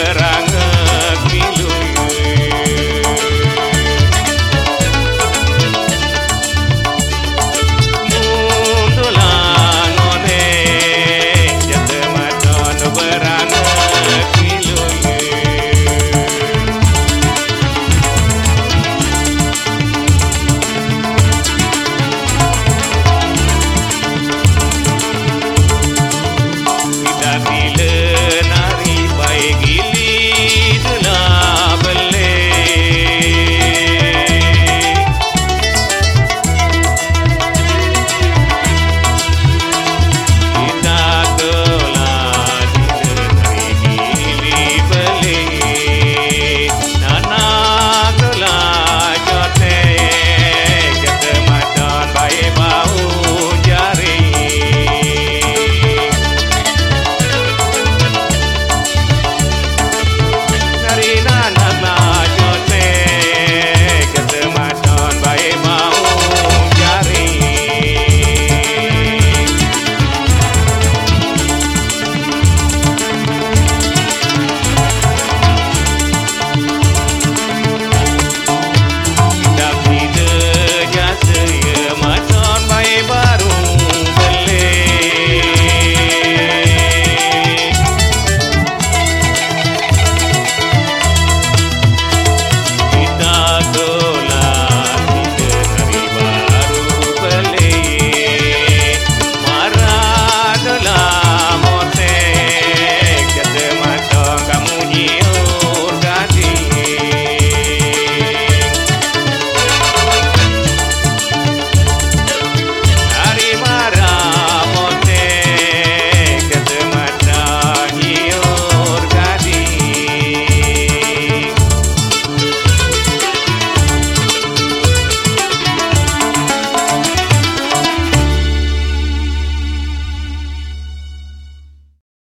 fuera